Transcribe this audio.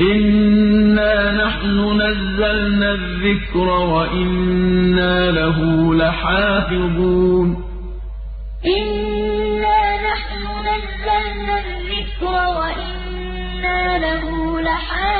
إِنَّا نَحْنُ نَزَّلْنَا الذِّكْرَ وَإِنَّا لَهُ لَحَافِظُونَ إِنَّا نَحْنُ نَزَّلْنَا الذِّكْرَ وَإِنَّا لَهُ لَحَافِظُونَ